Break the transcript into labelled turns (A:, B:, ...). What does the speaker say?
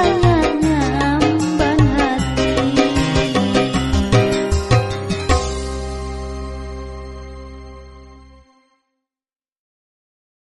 A: vida.